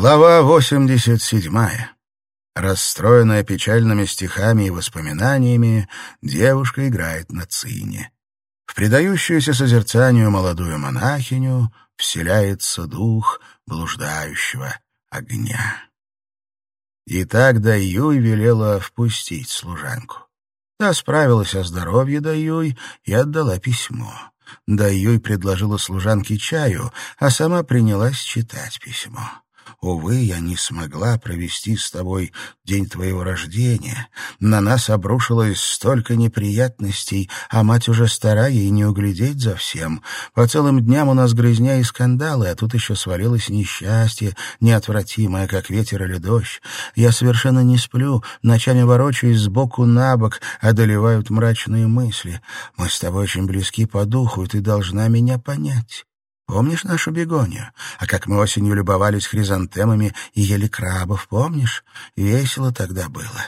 Глава 87. Расстроенная печальными стихами и воспоминаниями, девушка играет на цине. В предающуюся созерцанию молодую монахиню вселяется дух блуждающего огня. И так Даюй велела впустить служанку. Та справилась о здоровье Даюй и отдала письмо. Даюй предложила служанке чаю, а сама принялась читать письмо. Увы, я не смогла провести с тобой день твоего рождения. На нас обрушилось столько неприятностей, а мать уже старая и не углядеть за всем. По целым дням у нас грызня и скандалы, а тут еще свалилось несчастье, неотвратимое, как ветер или дождь. Я совершенно не сплю, ночами ворочаюсь сбоку на бок, одолевают мрачные мысли. Мы с тобой очень близки по духу, и ты должна меня понять. Помнишь нашу бегонию? А как мы осенью любовались хризантемами и ели крабов, помнишь? Весело тогда было.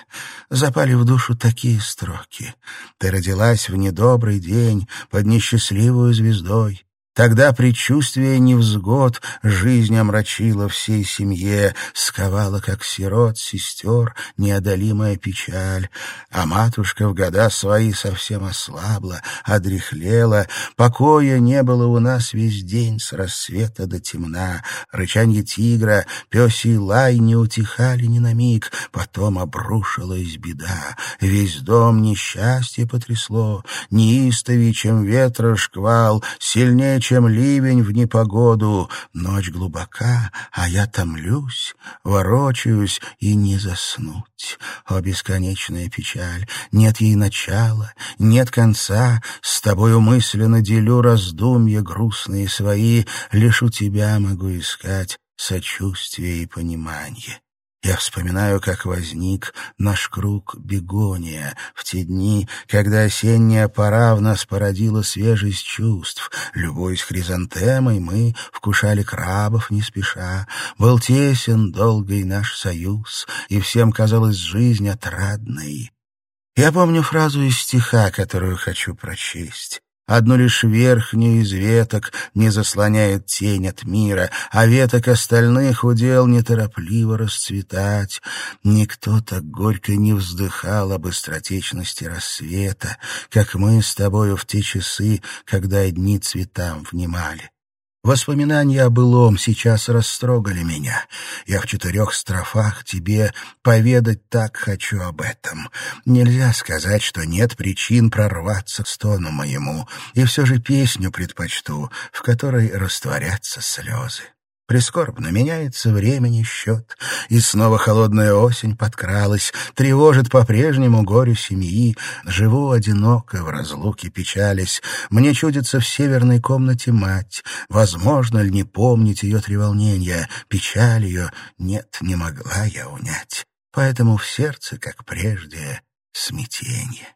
Запали в душу такие строки. Ты родилась в недобрый день под несчастливую звездой. Тогда предчувствие невзгод жизнь омрачила всей семье, сковала, как сирот, сестер, неодолимая печаль. А матушка в года свои совсем ослабла, одряхлела, покоя не было у нас весь день с рассвета до темна. Рычанье тигра, пёсий лай не утихали ни на миг, потом обрушилась беда. Весь дом несчастье потрясло, неистовей, чем ветра шквал, сильнее, чем ливень в непогоду. Ночь глубока, а я томлюсь, ворочаюсь и не заснуть. О, бесконечная печаль! Нет ей начала, нет конца. С тобою мысленно делю раздумья грустные свои. Лишь у тебя могу искать сочувствие и понимание. Я вспоминаю, как возник наш круг бегония в те дни, когда осенняя пора в нас породила свежесть чувств. Любуясь хризантемой, мы вкушали крабов не спеша. Был тесен долгий наш союз, и всем казалась жизнь отрадной. Я помню фразу из стиха, которую хочу прочесть. Одну лишь верхнюю из веток не заслоняет тень от мира, а веток остальных удел неторопливо расцветать. Никто так горько не вздыхал об быстротечности рассвета, как мы с тобою в те часы, когда одни цветам внимали. Воспоминания о былом сейчас растрогали меня. Я в четырех строфах тебе поведать так хочу об этом. Нельзя сказать, что нет причин прорваться к стону моему, и все же песню предпочту, в которой растворятся слезы. Прискорбно меняется времени счет, и снова холодная осень подкралась, тревожит по-прежнему горе семьи. Живу одиноко, в разлуке печались. Мне чудится в северной комнате мать. Возможно ли не помнить ее треволнения? Печаль ее нет, не могла я унять. Поэтому в сердце, как прежде, смятение.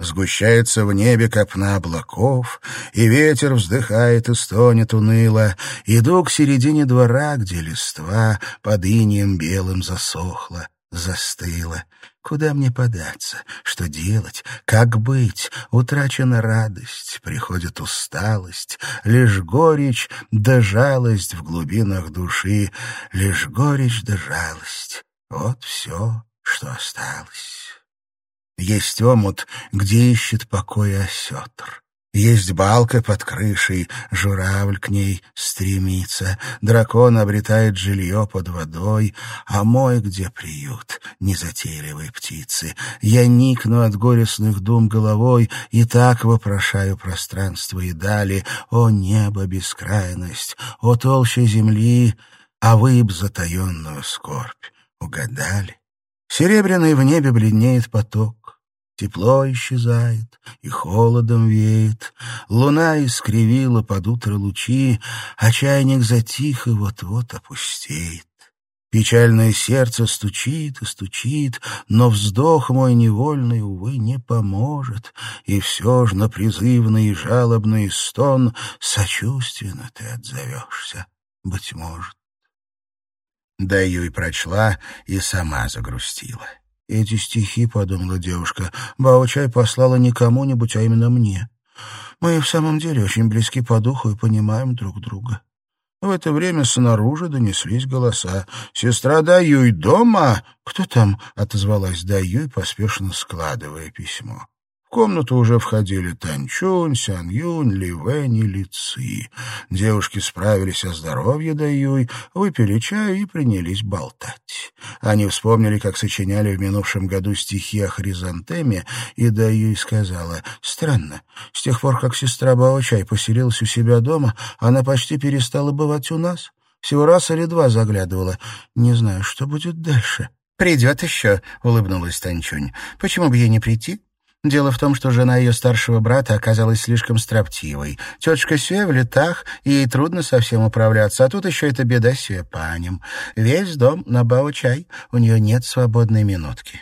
Сгущается в небе копна облаков, и ветер вздыхает и стонет уныло. Иду к середине двора, где листва под инием белым засохла, застыла. Куда мне податься? Что делать? Как быть? Утрачена радость, приходит усталость, лишь горечь да жалость в глубинах души, лишь горечь да жалость. Вот все, что осталось. Есть омут, где ищет покоя осетр. Есть балка под крышей, журавль к ней стремится, дракон обретает жилье под водой, а мой где приют, незатейливой птицы. Я никну от горестных дум головой и так вопрошаю пространство и дали, о небо бескрайность, о толще земли, а вы б затаенную скорбь угадали. Серебряный в небе бледнеет поток, Тепло исчезает, и холодом веет. Луна искривила под утро лучи, а чайник затих и вот-вот опустеет. Печальное сердце стучит и стучит, но вздох мой невольный, увы, не поможет, и все ж на призывный и жалобный стон сочувственно ты отзовешься, быть может. Да ее и прочла, и сама загрустила. Эти стихи, — подумала девушка, — Бао-чай послала не кому-нибудь, а именно мне. Мы в самом деле очень близки по духу и понимаем друг друга. В это время снаружи донеслись голоса. «Сестра Даюй дома?» «Кто там?» — отозвалась Даюй, поспешно складывая письмо. Комнату уже входили Танчунь, Сян Юнь, Ли Вэнь и Ли Ци. Девушки справились о здоровье Даюй, выпили чаю и принялись болтать. Они вспомнили, как сочиняли в минувшем году стихи о хризантеме, и Даюй сказала, «Странно, с тех пор, как сестра Бао-Чай поселилась у себя дома, она почти перестала бывать у нас. Всего раз или два заглядывала. Не знаю, что будет дальше». «Придет еще», — улыбнулась Танчунь. «Почему бы ей не прийти?» Дело в том, что жена ее старшего брата оказалась слишком строптивой. Тетушка Сюэ в летах, и ей трудно совсем управляться, а тут еще эта беда с Сюэпанем. Весь дом на Бао-чай, у нее нет свободной минутки.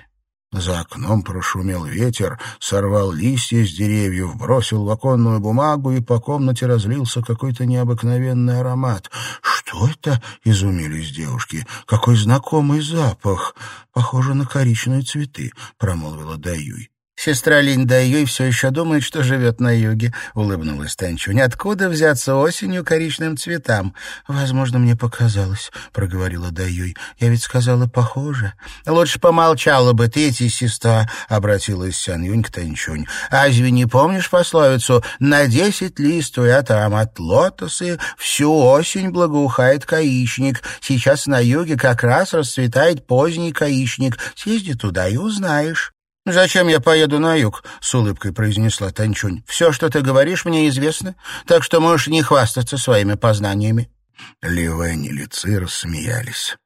За окном прошумел ветер, сорвал листья с деревьев, бросил в оконную бумагу, и по комнате разлился какой-то необыкновенный аромат. «Что это?» — изумились девушки. «Какой знакомый запах! Похоже на коричневые цветы», — промолвила Даюй. «Сестра Линда Юй все еще думает, что живет на юге», — улыбнулась Танчунь. «Откуда взяться осенью коричным цветам?» «Возможно, мне показалось», — проговорила Даюй. «Я ведь сказала похоже». «Лучше помолчала бы ты, сестра», — обратилась Сян Юнь к Танчунь. «Разве не помнишь пословицу? На десять листвует аромат лотосы, всю осень благоухает каичник. Сейчас на юге как раз расцветает поздний каичник. Съезди туда и узнаешь». «Зачем я поеду на юг?» — с улыбкой произнесла Танчунь. «Все, что ты говоришь, мне известно, так что можешь не хвастаться своими познаниями». Ливень и Лици рассмеялись.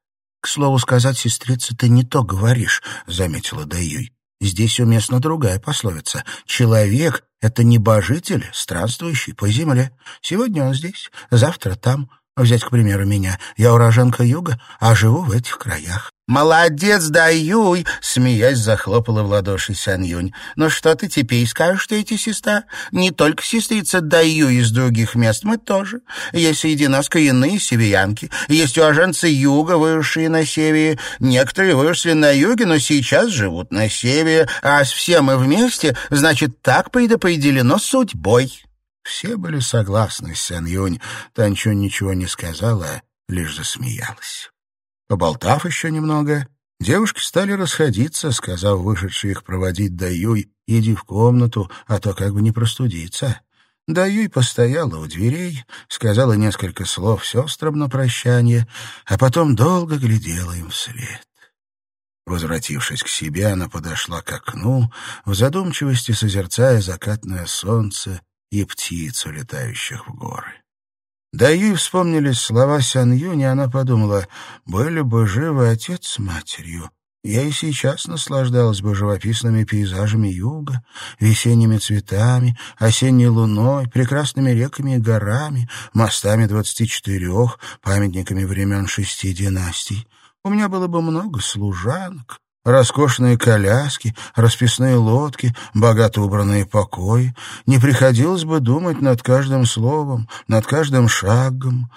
«К слову сказать, сестрица, ты не то говоришь», — заметила Даюй. «Здесь уместна другая пословица. Человек — это небожитель, странствующий по земле. Сегодня он здесь, завтра там. Взять, к примеру, меня. Я уроженка юга, а живу в этих краях. «Молодец, Даюй!» — смеясь захлопала в ладоши Сян Юнь. «Ну что ты теперь скажешь, что эти сестра? Не только сестрица Даюй из других мест, мы тоже. Есть среди нас коренные есть уроженцы юга, выросшие на севере. Некоторые выросли на юге, но сейчас живут на севере. Раз все мы вместе, значит, так предопределено судьбой». Все были согласны с Сян Юнь. Танчун ничего не сказала, лишь засмеялась. Поболтав еще немного, девушки стали расходиться, сказав вышедшей их проводить Даюй, «Иди в комнату, а то как бы не простудиться». Даюй постояла у дверей, сказала несколько слов сестрам на прощание, а потом долго глядела им вслед. Возвратившись к себе, она подошла к окну, в задумчивости созерцая закатное солнце и птиц, улетающих в горы. Да ей вспомнились слова Сян Юни, она подумала, были бы живы отец с матерью. Я и сейчас наслаждалась бы живописными пейзажами юга, весенними цветами, осенней луной, прекрасными реками и горами, мостами двадцати четырех, памятниками времен шести династий. У меня было бы много служанок, Роскошные коляски, расписные лодки, богато убранные покои. Не приходилось бы думать над каждым словом, над каждым шагом.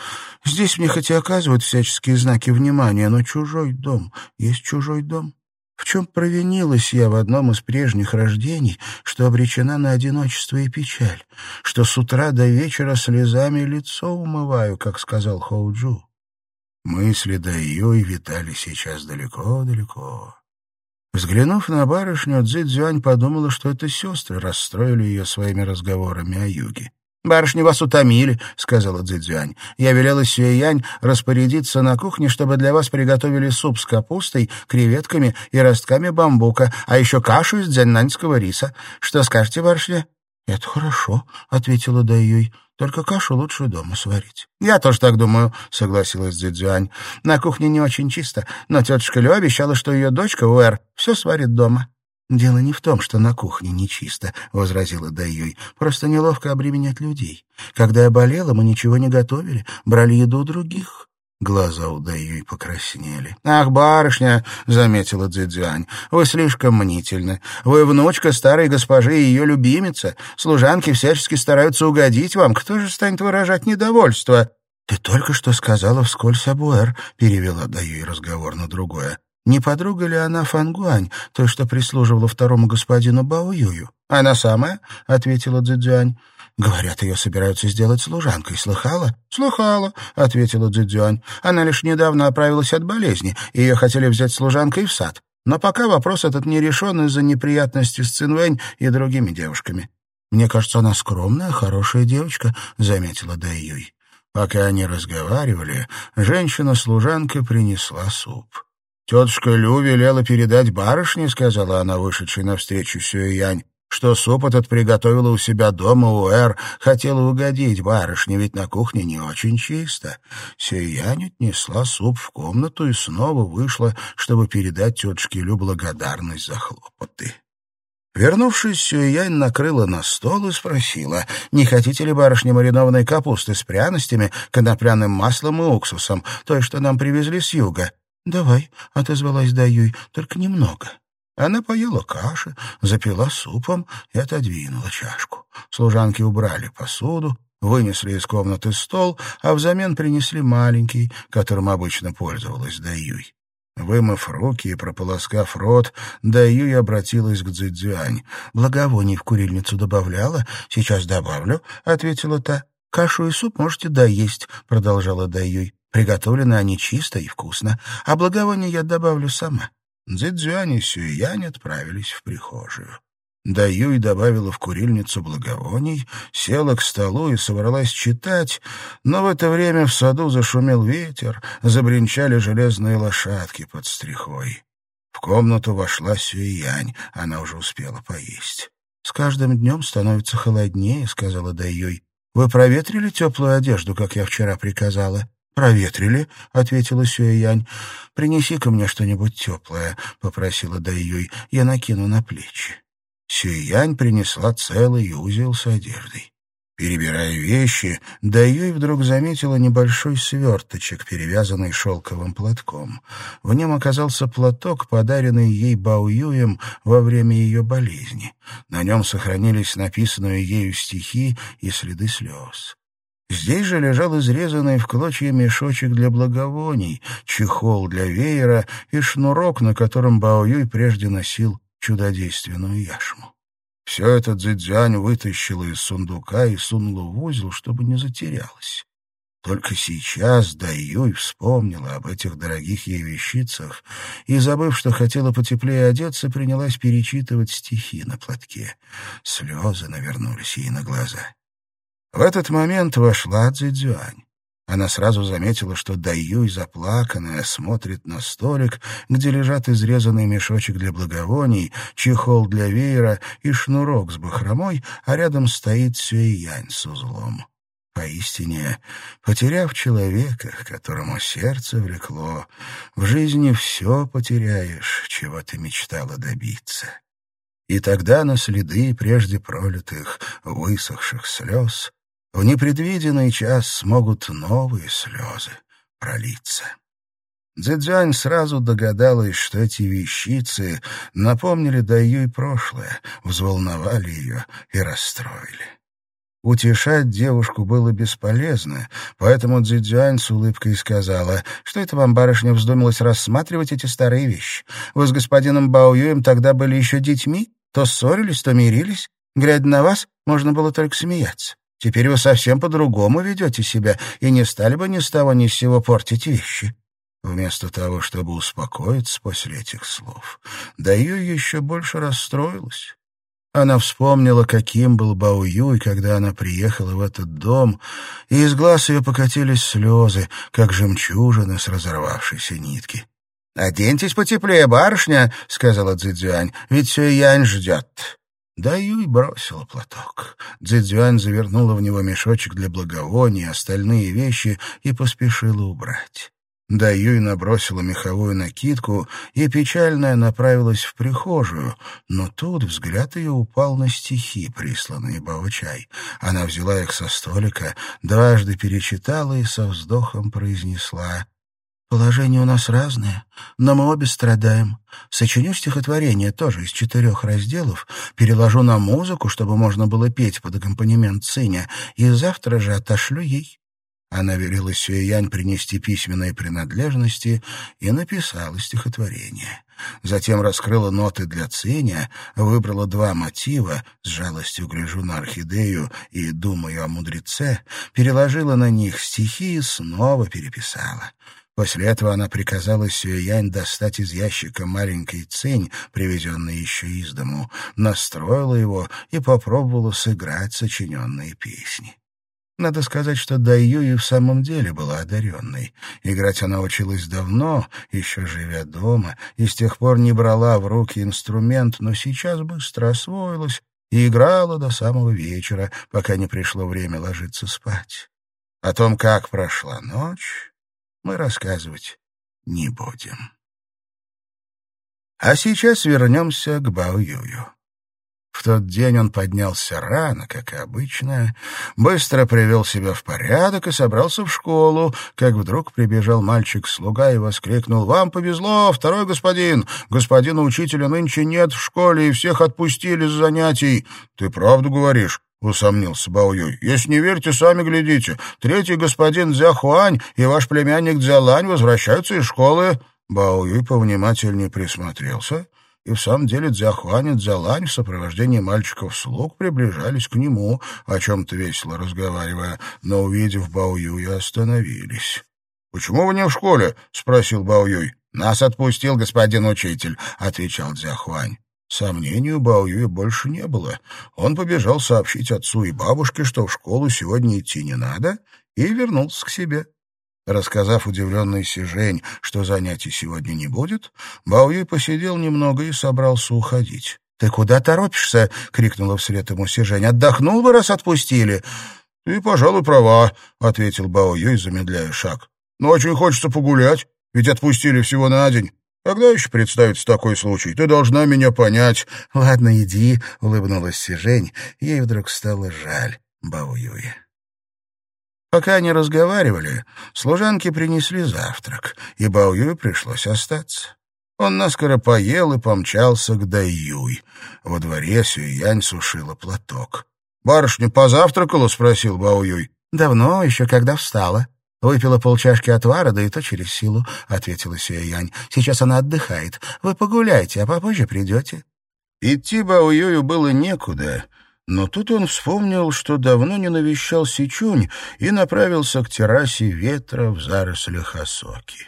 Здесь мне хоть и оказывают всяческие знаки внимания, но чужой дом есть чужой дом. В чем провинилась я в одном из прежних рождений, что обречена на одиночество и печаль, что с утра до вечера слезами лицо умываю, как сказал Хоуджу. Мысли ее и витали сейчас далеко-далеко. Взглянув на барышню, Цзинь подумала, что это сестры расстроили ее своими разговорами о юге. «Барышни вас утомили», — сказала Цзюань. «Я велела Сюэянь распорядиться на кухне, чтобы для вас приготовили суп с капустой, креветками и ростками бамбука, а еще кашу из дзяннаньского риса. Что скажете, барышня?» «Это хорошо», — ответила Даюй. Только кашу лучше дома сварить. — Я тоже так думаю, — согласилась Дзидзюань. — На кухне не очень чисто, но тетушка Лю обещала, что ее дочка Уэр все сварит дома. — Дело не в том, что на кухне нечисто, — возразила Даюй. — Просто неловко обременять людей. Когда я болела, мы ничего не готовили, брали еду у других. Глаза у Дэйюй покраснели. «Ах, барышня!» — заметила Цзэцзюань. «Вы слишком мнительны. Вы внучка старой госпожи и ее любимица. Служанки всячески стараются угодить вам. Кто же станет выражать недовольство?» «Ты только что сказала вскользь об Уэр», — перевела Дэйюй разговор на другое. «Не подруга ли она Фангуань, той, что прислуживала второму господину Баоюю?» «Она самая», — ответила Цзэцзюань. Говорят, ее собираются сделать служанкой. Слыхала? Слыхала, ответила Цзюань. Она лишь недавно оправилась от болезни, и ее хотели взять служанкой в сад. Но пока вопрос этот не решен из-за неприятностей с Цинвэнь и другими девушками. «Мне кажется, она скромная, хорошая девочка», — заметила Дай Юй. Пока они разговаривали, женщина-служанка принесла суп. «Тетушка Лю велела передать барышне», — сказала она, вышедшей навстречу Сюэянь, что суп этот приготовила у себя дома у Эр, хотела угодить барышне, ведь на кухне не очень чисто. Сюэянь отнесла суп в комнату и снова вышла, чтобы передать тетушке Лю благодарность за хлопоты. Вернувшись, Сюэянь накрыла на стол и спросила, не хотите ли барышни маринованной капусты с пряностями, конопляным маслом и уксусом, той, что нам привезли с юга? «Давай», — отозвалась Даюй, — «только немного». Она поела каши, запила супом и отодвинула чашку. Служанки убрали посуду, вынесли из комнаты стол, а взамен принесли маленький, которым обычно пользовалась Даюй. Вымыв руки и прополоскав рот, Даюй обратилась к Цзэцзюань. «Благовоний в курильницу добавляла? Сейчас добавлю», — ответила та. «Кашу и суп можете доесть», — продолжала Даюй. «Приготовлены они чисто и вкусно, а благовония я добавлю сама». Цзэцзюань и Сюянь отправились в прихожую. Даюй добавила в курильницу благовоний, села к столу и собралась читать, но в это время в саду зашумел ветер, забринчали железные лошадки под стрихой. В комнату вошла Сюянь, она уже успела поесть. «С каждым днем становится холоднее», — сказала Даюй. «Вы проветрили теплую одежду, как я вчера приказала?» «Проветрили», — ответила Сюэянь. «Принеси-ка мне что-нибудь теплое», — попросила Даюй. «Я накину на плечи». Сюянь принесла целый узел с одеждой. Перебирая вещи, Даюй вдруг заметила небольшой сверточек, перевязанный шелковым платком. В нем оказался платок, подаренный ей Баоюем во время ее болезни. На нем сохранились написанные ею стихи и следы слез. Здесь же лежал изрезанный в клочья мешочек для благовоний, чехол для веера и шнурок, на котором Баоюй прежде носил чудодейственную яшму. Все это Цзэцзянь вытащила из сундука и сунула в узел, чтобы не затерялась. Только сейчас Даюй вспомнила об этих дорогих ей вещицах и, забыв, что хотела потеплее одеться, принялась перечитывать стихи на платке. Слезы навернулись ей на глаза. В этот момент вошла Цзэцзюань. Она сразу заметила, что Даюй, заплаканная, смотрит на столик, где лежат изрезанный мешочек для благовоний, чехол для веера и шнурок с бахромой, а рядом стоит Сюэянь с узлом. Поистине, потеряв человека, которому сердце влекло, в жизни все потеряешь, чего ты мечтала добиться. И тогда на следы прежде пролитых, высохших слез в непредвиденный час смогут новые слезы пролиться. Цзэцзюань сразу догадалась, что эти вещицы напомнили Даюй прошлое, взволновали ее и расстроили. Утешать девушку было бесполезно, поэтому Цзэцзюань с улыбкой сказала, что это вам, барышня, вздумалось рассматривать эти старые вещи. Вы с господином Баоюем тогда были еще детьми, то ссорились, то мирились. Глядя на вас, можно было только смеяться. Теперь вы совсем по-другому ведете себя и не стали бы ни с того ни с сего портить вещи. Вместо того, чтобы успокоиться после этих слов, Даю еще больше расстроилась. Она вспомнила, каким был Бао Юй, когда она приехала в этот дом, и из глаз ее покатились слезы, как жемчужины с разорвавшейся нитки. «Оденьтесь потеплее, барышня», — сказала Цзэцзюань, — «ведь Сюянь ждет». Да Юй бросила платок. Цзэцзюань завернула в него мешочек для благовоний, остальные вещи и поспешила убрать. Да Юй набросила меховую накидку и печальная направилась в прихожую, но тут взгляд ее упал на стихи, присланные Баочай. Она взяла их со столика, дважды перечитала и со вздохом произнесла Положение у нас разное, но мы обе страдаем. Сочиню стихотворение тоже из четырех разделов, переложу на музыку, чтобы можно было петь под аккомпанемент сыня, и завтра же отошлю ей. Она велела Сюэянь принести письменные принадлежности и написала стихотворение. Затем раскрыла ноты для циня, выбрала два мотива, с жалостью гляжу на орхидею и думаю о мудреце, переложила на них стихи и снова переписала. После этого она приказала Сюэянь достать из ящика маленький цинь, привезенный еще из дому, настроила его и попробовала сыграть сочиненные песни. Надо сказать, что Даю и в самом деле была одаренной. Играть она училась давно, еще живя дома, и с тех пор не брала в руки инструмент, но сейчас быстро освоилась и играла до самого вечера, пока не пришло время ложиться спать. О том, как прошла ночь, мы рассказывать не будем. А сейчас вернемся к Бао-Юю. В тот день он поднялся рано, как и обычно, быстро привел себя в порядок и собрался в школу, как вдруг прибежал мальчик-слуга и воскликнул «Вам повезло, второй господин! Господина учителя нынче нет в школе, и всех отпустили с занятий!» «Ты правду говоришь?» — усомнился Баоюй. «Если не верите, сами глядите. Третий господин Дзяхуань и ваш племянник Дзялань возвращаются из школы». Баоюй повнимательнее присмотрелся и в самом деле Дзяхуань и Дзялань в сопровождении мальчиков-слуг приближались к нему, о чем-то весело разговаривая, но, увидев Бао Юя, остановились. «Почему вы не в школе?» — спросил Бао Юй. «Нас отпустил господин учитель», — отвечал Дзяхуань. Сомнению Бао Юя больше не было. Он побежал сообщить отцу и бабушке, что в школу сегодня идти не надо, и вернулся к себе. Рассказав удивленной Сижень, что занятий сегодня не будет, Баоюй посидел немного и собрался уходить. — Ты куда торопишься? — крикнула вслед ему Сижень. — Отдохнул бы, раз отпустили. — Ты, пожалуй, права, — ответил Баоюй, замедляя шаг. — Но очень хочется погулять, ведь отпустили всего на день. Когда еще представится такой случай? Ты должна меня понять. — Ладно, иди, — улыбнулась Сижень. Ей вдруг стало жаль Баоюя. Пока они разговаривали, служанки принесли завтрак, и Баоюю пришлось остаться. Он наскоро поел и помчался к Даюй. Во дворе Сюянь сушила платок. «Барышня позавтракала?» — спросил Баоюй. «Давно, еще когда встала. Выпила полчашки отвара, да и то через силу», — ответила Сюянь. «Сейчас она отдыхает. Вы погуляйте, а попозже придете». Идти Баоюю было некуда, но тут он вспомнил, что давно не навещал Сичунь и направился к террасе ветра в зарослях осоки.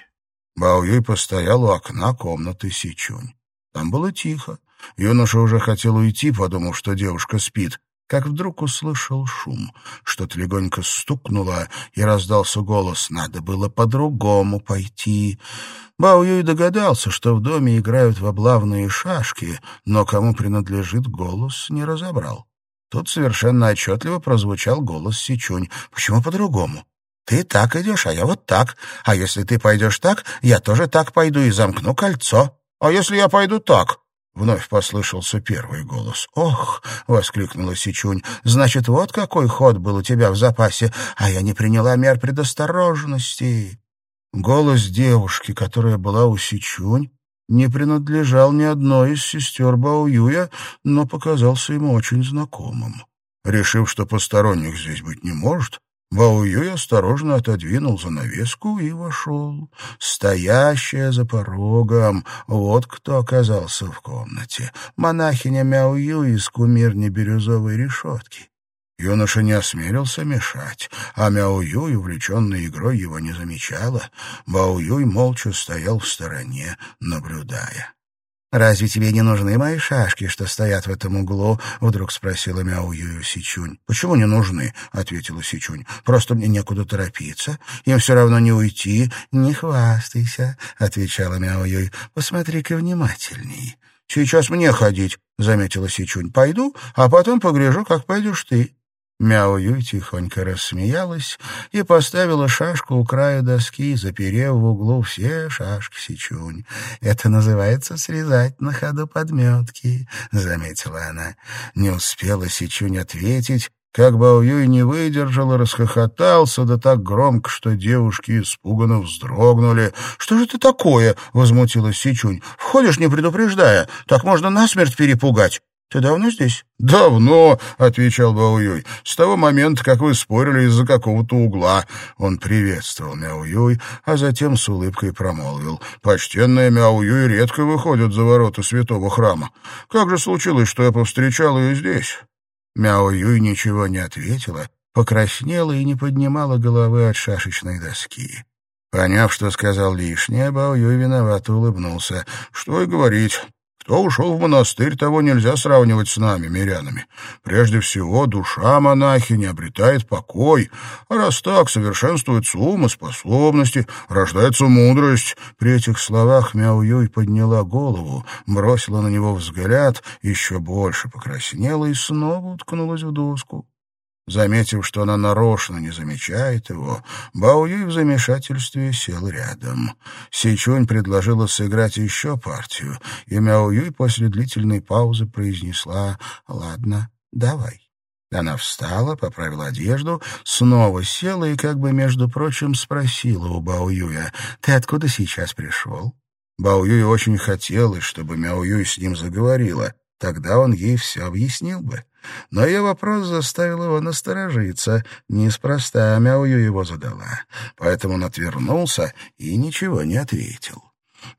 Бао Юй постоял у окна комнаты Сичунь. Там было тихо. Юноша уже хотел уйти, подумав, что девушка спит, как вдруг услышал шум. Что-то легонько стукнуло, и раздался голос «Надо было по-другому пойти». Бао Юй догадался, что в доме играют в облавные шашки, но кому принадлежит голос, не разобрал. Тут совершенно отчетливо прозвучал голос Сичунь. «Почему по-другому? Ты так идешь, а я вот так. А если ты пойдешь так, я тоже так пойду и замкну кольцо. А если я пойду так?» Вновь послышался первый голос. «Ох!» — воскликнула Сичунь. «Значит, вот какой ход был у тебя в запасе, а я не приняла мер предосторожности». Голос девушки, которая была у Сичунь, не принадлежал ни одной из сестер Баоюя, но показался ему очень знакомым. Решив, что посторонних здесь быть не может, Баоюй осторожно отодвинул занавеску и вошел. Стоящая за порогом, вот кто оказался в комнате. Монахиня Мяую из кумирни бирюзовой решетки. Юноша не осмелился мешать, а Мяо-Юй, увлеченный игрой, его не замечала. Бао-Юй молча стоял в стороне, наблюдая. «Разве тебе не нужны мои шашки, что стоят в этом углу?» — вдруг спросила Мяо-Юю Сичунь. «Почему не нужны?» — ответила Сичунь. «Просто мне некуда торопиться. Им все равно не уйти. Не хвастайся», — отвечала Мяо-Юй. «Посмотри-ка внимательней». «Сейчас мне ходить», — заметила Сичунь. «Пойду, а потом погляжу, как пойдешь ты». Мяу-Юй тихонько рассмеялась и поставила шашку у края доски, заперев в углу все шашки Сичунь. «Это называется срезать на ходу подметки», — заметила она. Не успела Сичунь ответить, как Бао-Юй не выдержал и расхохотался, да так громко, что девушки испуганно вздрогнули. «Что же ты такое?» — возмутилась Сичунь. «Входишь, не предупреждая. Так можно насмерть перепугать». Ты давно здесь?» «Давно», — отвечал Баоюй. «С того момента, как вы спорили из-за какого-то угла». Он приветствовал Мяуюй, а затем с улыбкой промолвил. «Почтенная Мяуюй редко выходит за ворота святого храма. Как же случилось, что я повстречал ее здесь?» Мяуюй ничего не ответила, покраснела и не поднимала головы от шашечной доски. Поняв, что сказал лишнее, Баоюй виновато улыбнулся. «Что и говорить». Кто ушел в монастырь, того нельзя сравнивать с нами, мирянами. Прежде всего, душа монахини обретает покой, а раз так, совершенствуется ум и способности, рождается мудрость. При этих словах Мяуюй подняла голову, бросила на него взгляд, еще больше покраснела и снова уткнулась в доску. Заметив, что она нарочно не замечает его, Бао Юй в замешательстве сел рядом. Сичунь предложила сыграть еще партию, и Мяо Юй после длительной паузы произнесла «Ладно, давай». Она встала, поправила одежду, снова села и, как бы, между прочим, спросила у Бао Юя «Ты откуда сейчас пришел?» Бао Юй очень хотелось, чтобы Мяо Юй с ним заговорила, тогда он ей все объяснил бы. Но ее вопрос заставил его насторожиться. Неспроста Мяую его задала. Поэтому он отвернулся и ничего не ответил.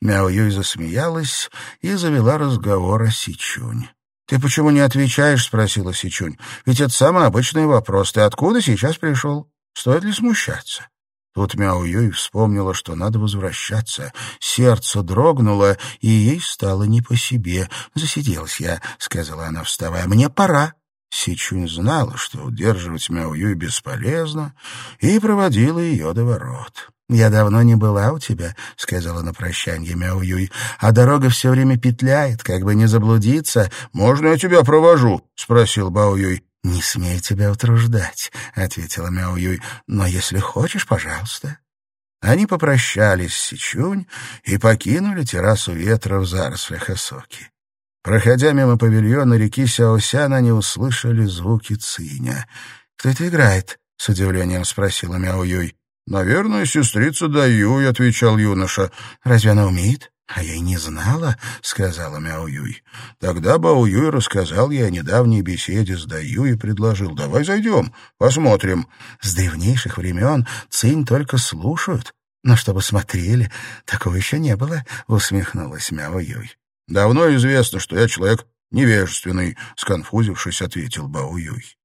Мяуюй засмеялась и завела разговор о Сичунь. «Ты почему не отвечаешь?» — спросила Сичунь. «Ведь это самый обычный вопрос. Ты откуда сейчас пришел? Стоит ли смущаться?» Тут Мяо Юй вспомнила, что надо возвращаться. Сердце дрогнуло, и ей стало не по себе. «Засиделась я», — сказала она, вставая. «Мне пора». Сичунь знала, что удерживать Мяо Юй бесполезно, и проводила ее до ворот. «Я давно не была у тебя», — сказала на прощанье Мяо Юй, «а дорога все время петляет, как бы не заблудиться». «Можно я тебя провожу?» — спросил Бао Юй. «Не смей тебя утруждать», — ответила Мяо Юй, «но если хочешь, пожалуйста». Они попрощались с Сичунь и покинули террасу ветра в зарослях Осоки. Проходя мимо павильона реки Сяосян, они услышали звуки циня. «Кто это играет?» — с удивлением спросила Мяо Юй. «Наверное, сестрица Даюй», — отвечал юноша. «Разве она умеет?» «А я и не знала», — сказала Мяо Юй. Тогда Бао Юй рассказал ей о недавней беседе с Даюй и предложил. «Давай зайдем, посмотрим». «С древнейших времен цинь только слушают, но чтобы смотрели, такого еще не было», — усмехнулась Мяо Юй. «Давно известно, что я человек невежественный», — сконфузившись, ответил Бао Юй.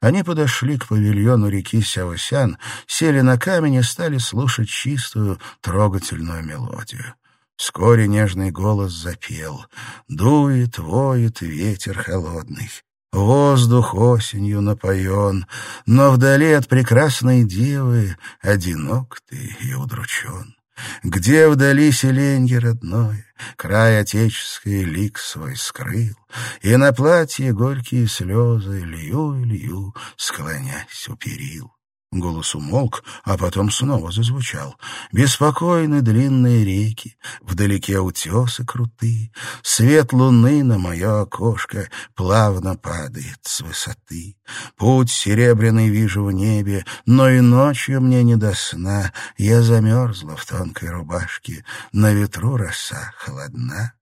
Они подошли к павильону реки Сяосян, сели на камень и стали слушать чистую, трогательную мелодию. Вскоре нежный голос запел. Дует, воет ветер холодный. Воздух осенью напоен, но вдали от прекрасной девы одинок ты и удручен. Где вдали селенье родное, край отеческий лик свой скрыл, И на платье горькие слезы лью лью, склонясь у перил. Голос умолк, а потом снова зазвучал. Беспокойны длинные реки, вдалеке утесы крутые, Свет луны на мое окошко плавно падает с высоты. Путь серебряный вижу в небе, но и ночью мне не до сна. Я замерзла в тонкой рубашке, на ветру роса холодна.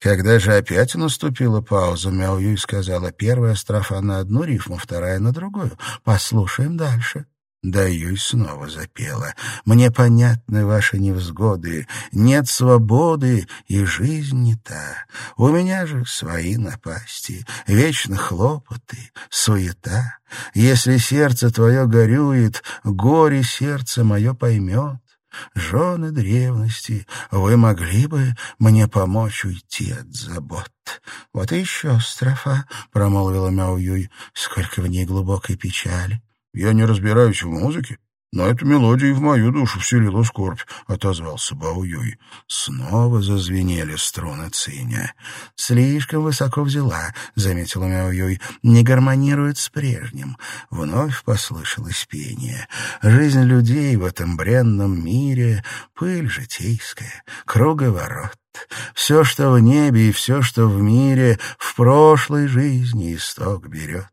Когда же опять наступила пауза, Мяуюй сказала, первая строфа на одну рифму, вторая на другую. Послушаем дальше. Да Юй снова запела. «Мне понятны ваши невзгоды, нет свободы, и жизнь не та. У меня же свои напасти, вечно хлопоты, суета. Если сердце твое горюет, горе сердце мое поймет. Жены древности, вы могли бы мне помочь уйти от забот. Вот и еще строфа, — промолвила Мяу сколько в ней глубокой печали. Я не разбираюсь в музыке, но эта мелодия в мою душу вселила скорбь, — отозвался Бао Юй. Снова зазвенели струны циня. — Слишком высоко взяла, — заметила Мяо Юй, — не гармонирует с прежним. Вновь послышалось пение. Жизнь людей в этом бренном мире — пыль житейская, круговорот. Все, что в небе и все, что в мире, в прошлой жизни исток берет.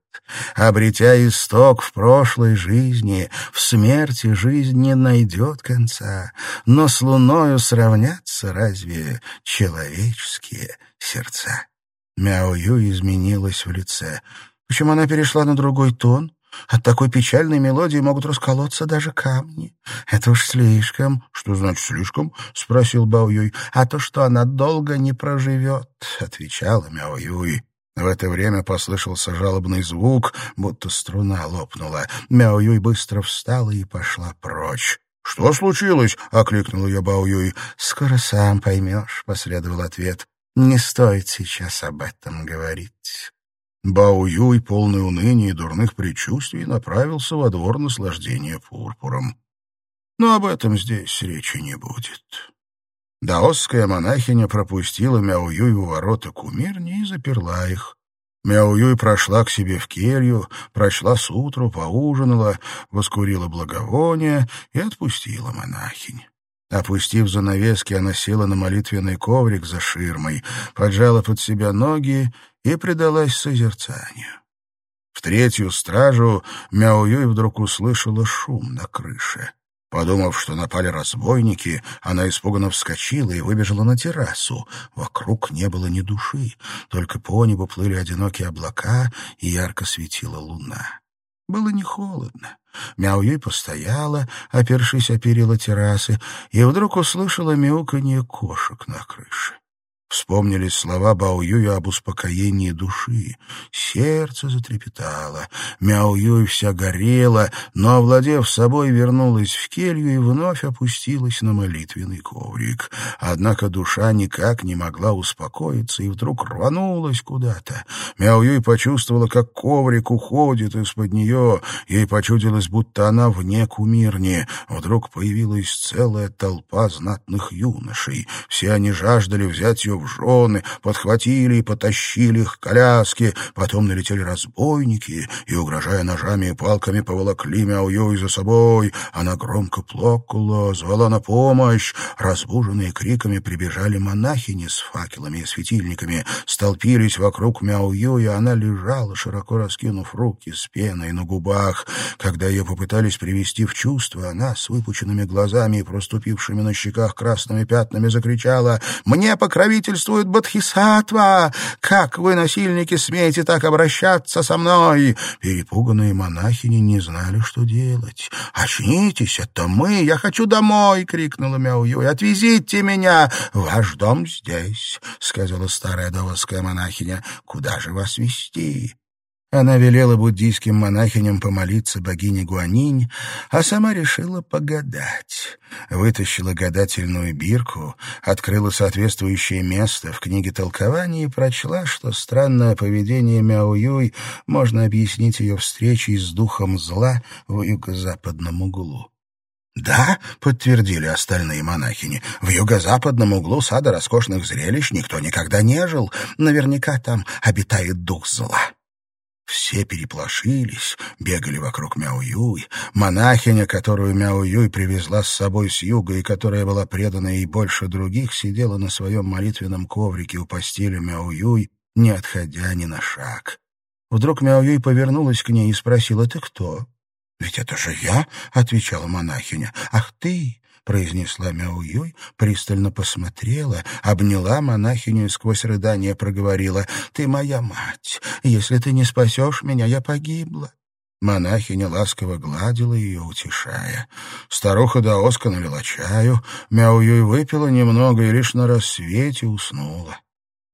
Обретя исток в прошлой жизни, в смерти жизнь не найдет конца, но с луною сравнятся разве человеческие сердца? Мяо изменилась в лице. Почему она перешла на другой тон? От такой печальной мелодии могут расколоться даже камни. Это уж слишком. — Что значит слишком? — спросил Бао Юй. — А то, что она долго не проживет, — отвечала Мяо Юй. В это время послышался жалобный звук, будто струна лопнула. Мяо Юй быстро встала и пошла прочь. «Что случилось?» — окликнул ее Бао Юй. «Скоро сам поймешь», — последовал ответ. «Не стоит сейчас об этом говорить». Бао Юй, полный уныния и дурных предчувствий, направился во двор наслаждения пурпуром. Но об этом здесь речи не будет. Даосская монахиня пропустила Мяо Юй у ворота кумирни и заперла их. Мяо Юй прошла к себе в келью, прочла сутру, поужинала, воскурила благовоние и отпустила монахинь. Опустив занавески, она села на молитвенный коврик за ширмой, поджала под себя ноги и предалась созерцанию. В третью стражу Мяо Юй вдруг услышала шум на крыше. Подумав, что напали разбойники, она испуганно вскочила и выбежала на террасу. Вокруг не было ни души, только по небу плыли одинокие облака, и ярко светила луна. Было не холодно. Мяуюй постояла, опершись о перила террасы, и вдруг услышала мяуканье кошек на крыше. Вспомнились слова Бао Юя об успокоении души. Сердце затрепетало. Мяо Юй вся горела, но, овладев собой, вернулась в келью и вновь опустилась на молитвенный коврик. Однако душа никак не могла успокоиться и вдруг рванулась куда-то. Мяо Юй почувствовала, как коврик уходит из-под нее. Ей почудилось, будто она вне кумирни. Вдруг появилась целая толпа знатных юношей. Все они жаждали взять ее жены, подхватили и потащили их коляски, потом налетели разбойники и, угрожая ножами и палками, поволокли Мяуюй за собой. Она громко плакала, звала на помощь. Разбуженные криками прибежали монахини с факелами и светильниками, столпились вокруг Мяуюй, и она лежала, широко раскинув руки с пеной на губах. Когда ее попытались привести в чувство, она с выпученными глазами и проступившими на щеках красными пятнами закричала «Мне покровитель свидетельствует Бодхисаттва! Как вы, насильники, смеете так обращаться со мной?» Перепуганные монахини не знали, что делать. «Очнитесь, это мы! Я хочу домой!» — крикнула Мяуюй. «Отвезите меня! Ваш дом здесь!» — сказала старая даосская монахиня. «Куда же вас вести? Она велела буддийским монахиням помолиться богине Гуанинь, а сама решила погадать. Вытащила гадательную бирку, открыла соответствующее место в книге толкований и прочла, что странное поведение Мяо Юй можно объяснить ее встречей с духом зла в юго-западном углу. «Да», — подтвердили остальные монахини, — «в юго-западном углу сада роскошных зрелищ никто никогда не жил. Наверняка там обитает дух зла». Все переплошились, бегали вокруг Мяуюй. Монахиня, которую Мяуюй привезла с собой с юга и которая была предана ей больше других, сидела на своем молитвенном коврике у постели Мяуюй, не отходя ни на шаг. Вдруг Мяуюй повернулась к ней и спросила, «Ты кто?» «Ведь это же я», — отвечала монахиня. «Ах ты! — произнесла Мяуюй, пристально посмотрела, обняла монахиню и сквозь рыдание проговорила. «Ты моя мать. Если ты не спасешь меня, я погибла». Монахиня ласково гладила ее, утешая. Старуха Даоска налила чаю, Мяуюй выпила немного и лишь на рассвете уснула.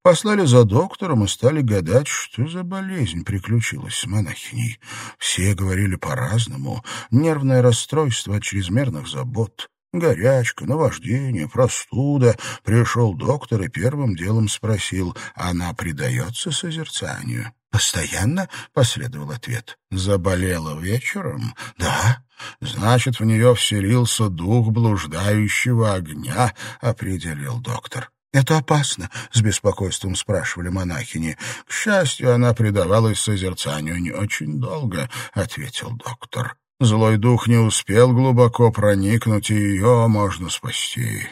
Послали за доктором и стали гадать, что за болезнь приключилась с монахиней. Все говорили по-разному. Нервное расстройство от чрезмерных забот, Горячка, наваждение, простуда. Пришел доктор и первым делом спросил, она предается созерцанию. «Постоянно?» — последовал ответ. «Заболела вечером?» «Да». «Значит, в нее вселился дух блуждающего огня», — определил доктор. «Это опасно?» — с беспокойством спрашивали монахини. «К счастью, она предавалась созерцанию не очень долго», — ответил доктор. Злой дух не успел глубоко проникнуть, и ее можно спасти.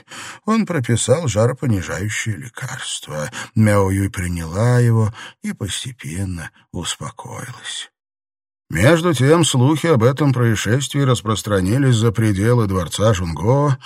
Он прописал жаропонижающее лекарство. Мяо Юй приняла его и постепенно успокоилась. Между тем слухи об этом происшествии распространились за пределы дворца Жунго,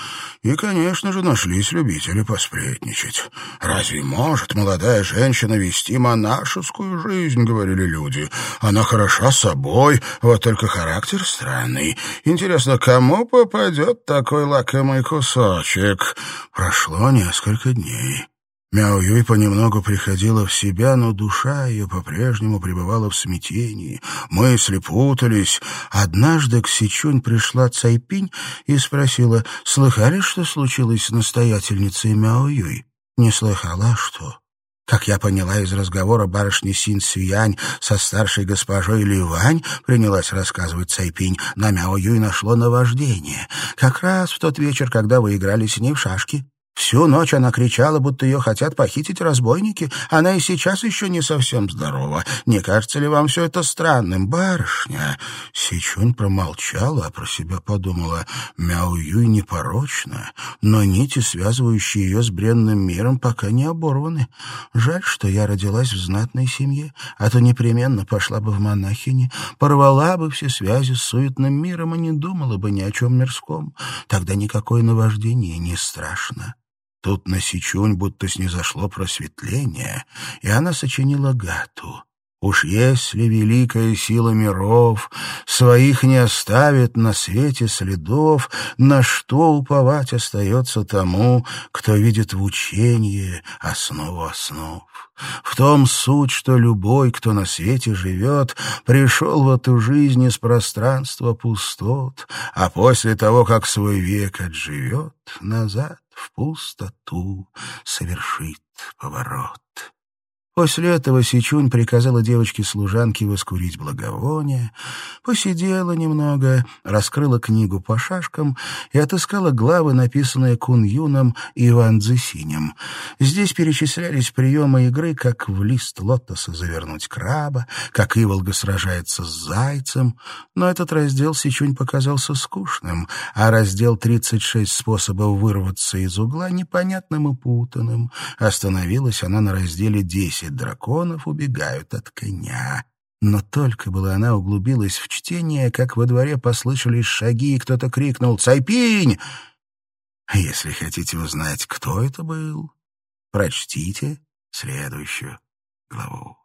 и, конечно же, нашлись любители посплетничать. «Разве может молодая женщина вести монашескую жизнь?» — говорили люди. «Она хороша собой, вот только характер странный. Интересно, кому попадет такой лакомый кусочек?» Прошло несколько дней. Мяо Юй понемногу приходила в себя, но душа ее по-прежнему пребывала в смятении. Мысли путались. Однажды к Сичунь пришла Цайпинь и спросила, слыхали, что случилось с настоятельницей Мяо Юй? Не слыхала, что? Как я поняла из разговора барышни Син Сюянь со старшей госпожой Ливань, принялась рассказывать Цайпинь, на Мяо Юй нашло наваждение. Как раз в тот вечер, когда вы играли с ней в шашки. Всю ночь она кричала, будто ее хотят похитить разбойники. Она и сейчас еще не совсем здорова. Не кажется ли вам все это странным, барышня?» Сичунь промолчала, а про себя подумала. Мяу Юй непорочна, но нити, связывающие ее с бренным миром, пока не оборваны. Жаль, что я родилась в знатной семье, а то непременно пошла бы в монахини, порвала бы все связи с суетным миром и не думала бы ни о чем мирском. Тогда никакое наваждение не страшно. Тут на Сичунь будто снизошло просветление, и она сочинила гату. Уж если великая сила миров своих не оставит на свете следов, на что уповать остается тому, кто видит в учении основу основ. В том суть, что любой, кто на свете живет, пришел в эту жизнь из пространства пустот, а после того, как свой век отживет, назад в пустоту совершит поворот. После этого Сичунь приказала девочке-служанке воскурить благовоние, посидела немного, раскрыла книгу по шашкам и отыскала главы, написанные Кун Юном и Иван Цзисинем. Здесь перечислялись приемы игры, как в лист лотоса завернуть краба, как Иволга сражается с зайцем, но этот раздел Сичунь показался скучным, а раздел «36 способов вырваться из угла» непонятным и путанным. Остановилась она на разделе «10 десять драконов убегают от коня. Но только была она углубилась в чтение, как во дворе послышались шаги, и кто-то крикнул «Цайпинь!». Если хотите узнать, кто это был, прочтите следующую главу.